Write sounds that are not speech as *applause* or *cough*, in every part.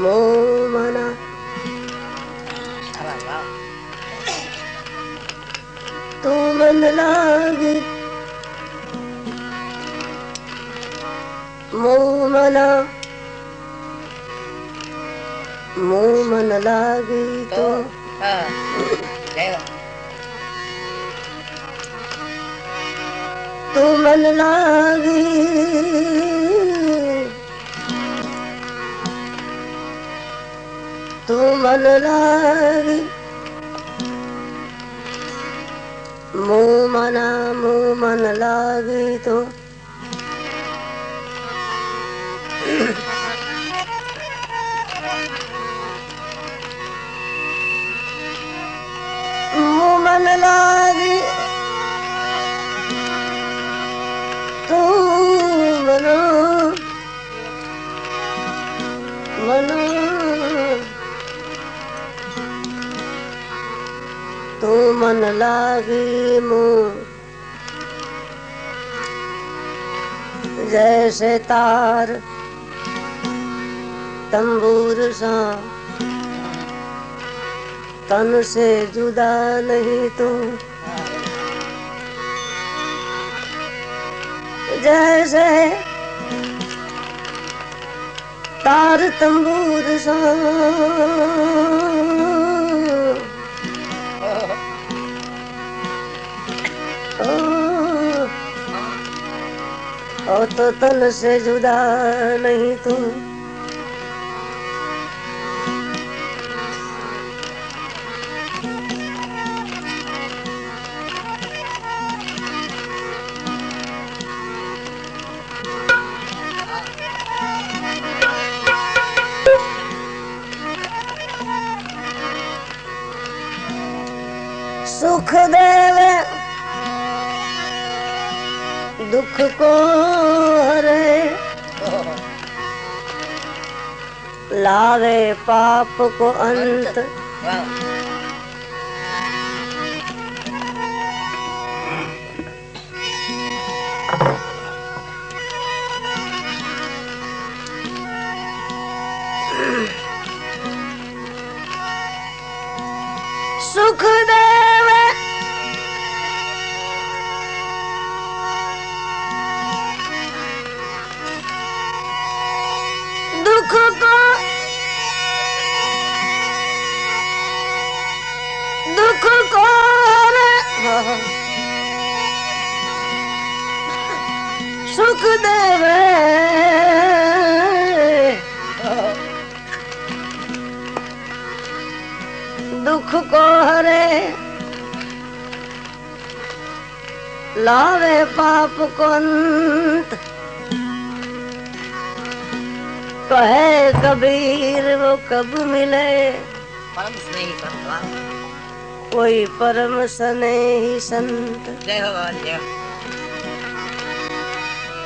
મોમના તું મન લાગી મોમના મોમન લાગી તો તું મન લાગી તું મન લાગી મું મના મન લાગી મું જૈસે તાર તંબૂર સા તન સે જુદા નહીં તું જૈસે તાર તંબૂર સા ઓ તો તન સે જુદા નહીં તું સુખ દેવે दुख को हरे लावे पाप को अंत दुख को हरे। लावे पाप को अंत। कहे कबीर वो कब मिले? परम कोई परम सने ही संत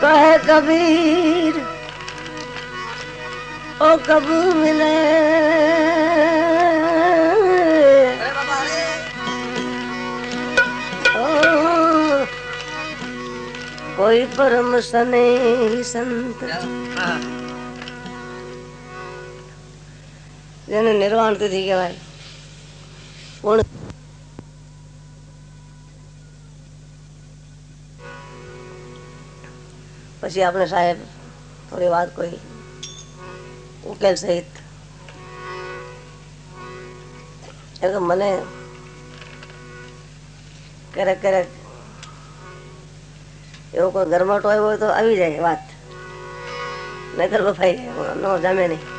कहे कबीर ओ कब मिले? કોઈ પરમ સને સંત. જેને નિર્વાણ તિથિ કહેવાય. પૂર્ણ પછી આપણે સાહેબ થોડી વાત કોઈ ઉકેલ સહિત. મને ક્યારેક ક્યારેક એવો કોઈ ગરમાટો આવ્યો હોય તો આવી જાય વાત. નહીતર બફાઈ ન જમે નહીં.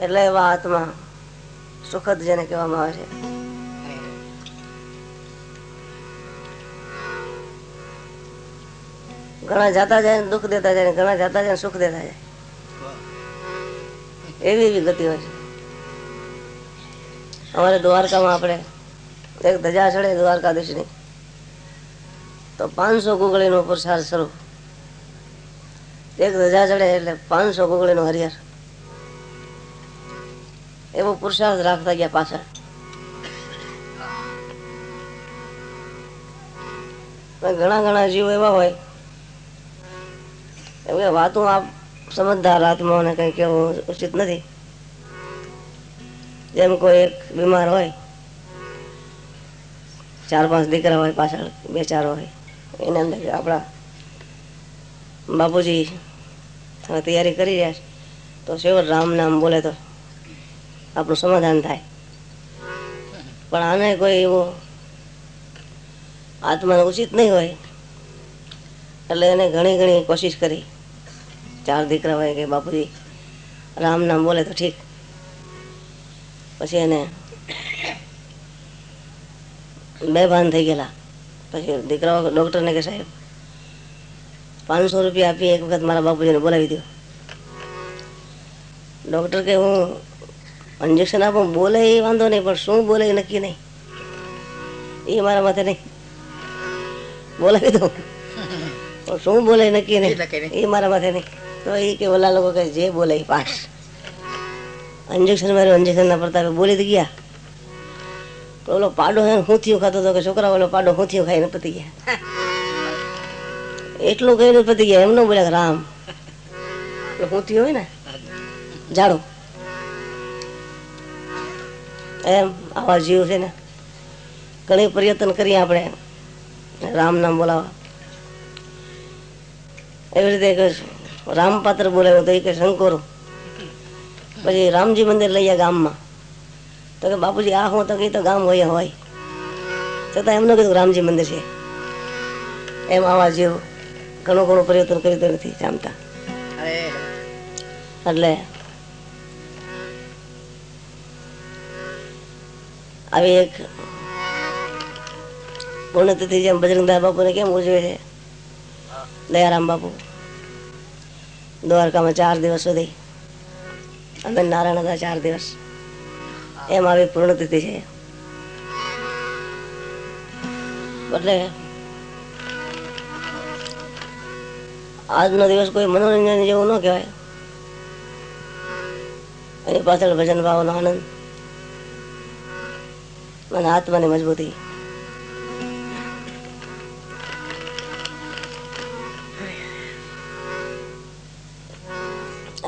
એટલે એવા આત્મા સુખદ જેને કહેવામાં આવે છે. ઘણા જાતા જાય દુઃખ દેતા જાય ઘણા જાતા જાય સુખ દેતા જાય. એવી એવી ગતિ હોય છે. અમારે દ્વારકામાં આપણે એક ધજા ચડે દ્વારકાધીશની. તો પાંચસો ગુગળીનો પ્રસાર શરૂ. એક ધજા ચડે એટલે પાંચસો ગુગળીનો હરિહર. એવો પુરુષાર્થ રાખતા ગયા પાછળ. ઘણા ઘણા જીવ એવા હોય એમ કે વાતો આપ સમજદાર આત્માઓને કંઈ કેવું ઉચિત નથી. જેમ કોઈ એક બીમાર હોય, ચાર પાંચ દીકરા હોય પાછળ, બે ચાર હોય એને અંદર આપણા બાપુજી તૈયારી કરી રહ્યા છે. તો શેવર રામ નામ બોલે તો આપણું સમાધાન થાય. પણ આને કોઈ એવું આત્માને ઉચિત નહીં હોય. એટલે એને ઘણી ઘણી કોશિશ કરી. ચાર દીકરા હોય કે બાપુજી, રામ નામ બોલે તો ઠીક. પછી એને બેભાન થઈ ગયેલા. પછી દીકરાઓ ડૉક્ટરને કે સાહેબ પાંચસો રૂપિયા આપી એક વખત મારા બાપુજીને બોલાવી દો ડૉક્ટર કે હું ઇન્જેક્શન આપું બોલે એ વાંધો નહીં પણ શું બોલે એ નક્કી નહીં. એ મારા માથે નહીં. બોલાવી દઉં. પણ શું બોલે નક્કી નહીં. એ મારા માથે નહીં. તો એ કે ઓલા લોકો કે જે બોલે એ પાસ. ઇન્જેક્શન માર્યું ઇન્જેક્શનના પડતા બોલી તો ગયા. ઓલો પાડો હે હું થયું ખાતો હતો કે છોકરા ઓલો પાડો હું થયું ખાઈને પતી ગયા. એટલું કહીને પતી ગયા, એમ ન બોલ્યા રામ. હું થયું હોય ને જાડો એમ આવા જીવ છે ને, ઘણી પ્રયત્ન કરીએ આપણે, રામ નામ બોલાવા એવી રીતે રામ પાત્ર બોલાવ્યો તો એ કે શંકરો. પછી રામજી મંદિર લઈ ગયા ગામમાં. તો કે બાપુજી આ હું તો કે તો ગામ હોય હોય. છતાં એમનું કીધું રામજી મંદિર છે. એમ આવા જેવું ઘણું ઘણું પરિવર્તન કર્યું તો નથી જામતા એટલે આવી એક પુણ્યતિથિ જેમ બજરંગદાસ બાપુને કેમ ઉજવે છે? દયારામ બાપુ. દ્વારકામાં ચાર દિવસ સુધી. અમે નારાયણ હતા ચાર દિવસ. એમ આવી પૂર્ણતિથિ છે. એટલે આજનો દિવસ કોઈ મનોરંજન જેવું ન કહેવાય. એની પાછળ ભજન ભાવનો આનંદ અને આત્માની મજબૂતી.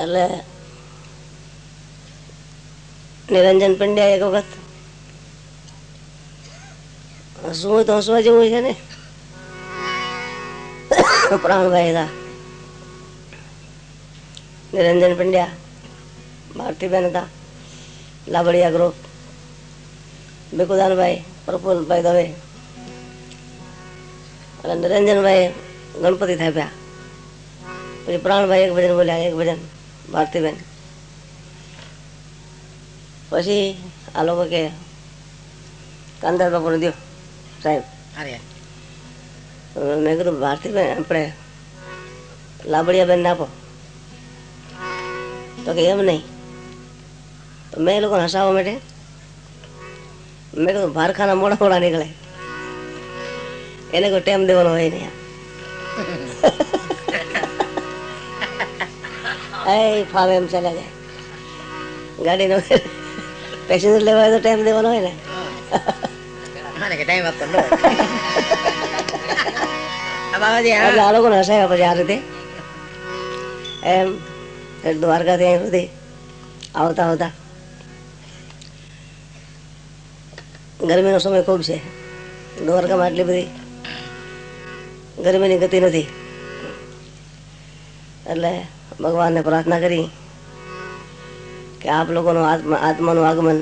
એટલે નિરંજન પંડ્યા એક વખત હસવું તો હસવા જેવું છે ને? પ્રાણભાઈ હતા નિરંજન પંડ્યા ભારતીબેન હતા, લાબડિયા ગ્રુપ ભીખુદાનભાઈ, પ્રફુલભાઈ દવે. અને નિરંજનભાઈ ગણપતિ થાપ્યા પછી પ્રાણભાઈ એક ભજન બોલ્યા, એક ભજન ભારતીબેન પછી આ લોકો કે કાંદાર બાપુને દો સાહેબ. મેં કીધું ભારતીબેન આપણે લાબડિયા બેન આપો. તો કે એમ નહીં. તો મેં એ લોકોને હસાવવા માટે મેં કીધું ભારખાના મોડા મોડા નીકળે. એને કોઈ ટેમ દેવાનો હોય નહીં *laughs* એ ફાવે એમ ચાલ્યા જાય. ગાડીનો પેસેન્જર લેવા તો ટાઈમ દેવાનો હોય ને ટાઈમ આપતો ન હોય એટલે આ લોકોને હસાવ્યા પછી આ રીતે એમ દ્વારકાથી અહીં સુધી આવતા આવતા ગરમીનો સમય ખૂબ છે દ્વારકામાં આટલી બધી ગરમીની ગતિ નથી એટલે ભગવાનને પ્રાર્થના કરી કે આપ લોકોનું આત્મા આત્માનું આગમન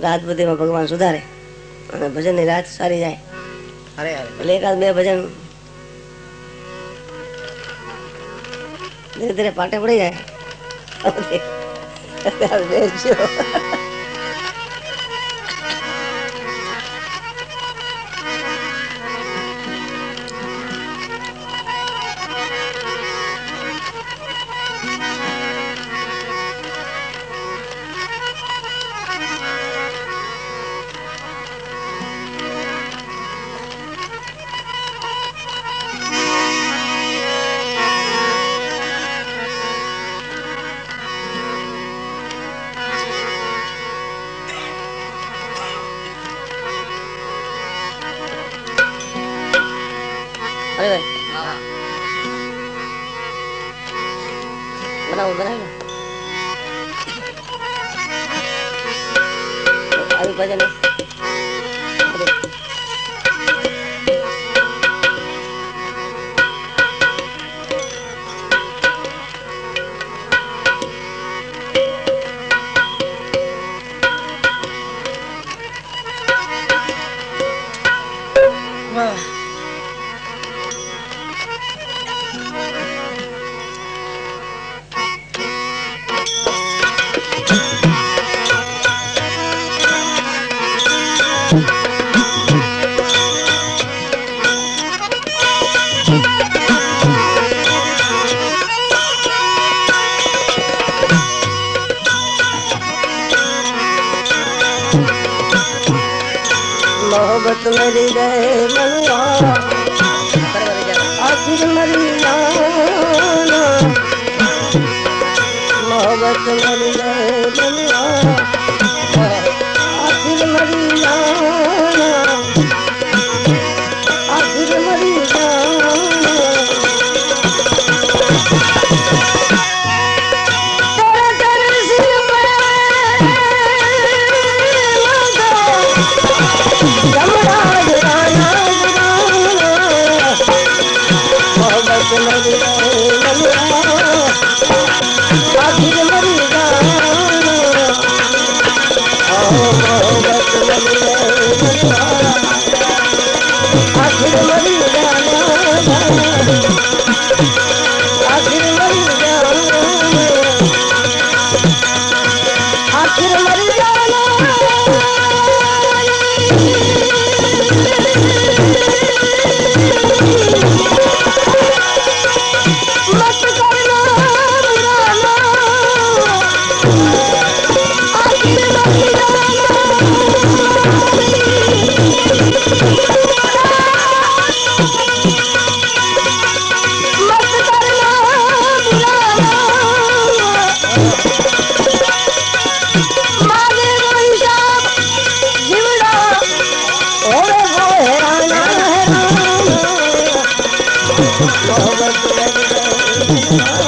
રાત બધીમાં ભગવાન સુધારે અને ભજનની રાત સારી જાય. એટલે એકાદ બે ભજન ધીરે ધીરે પાટે પડી જાય. ત્યારે *laughs* *laughs* મરી રે મનુઆ આખી મરી ના મોહબત મરી ભૂખ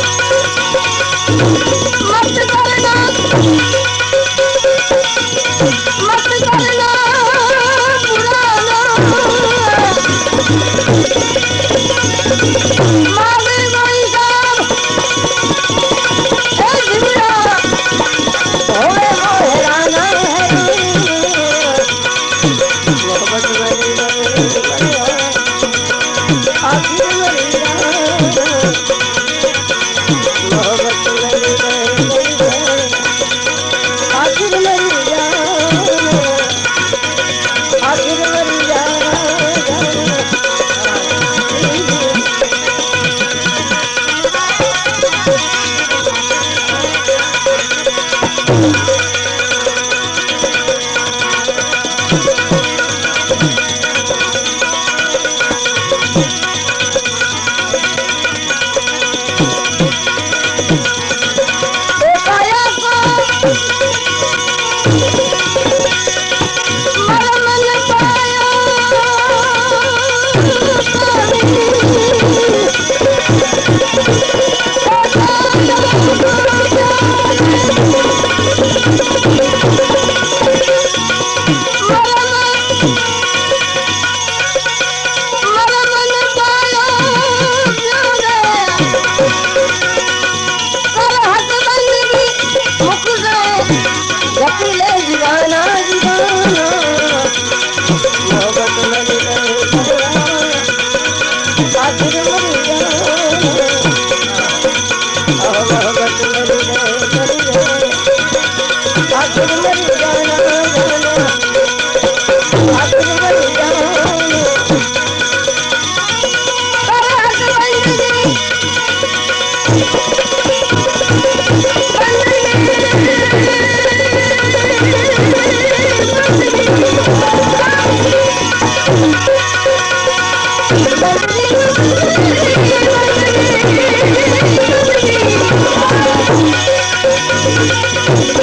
Thank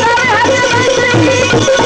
you.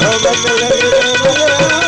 Hare Rama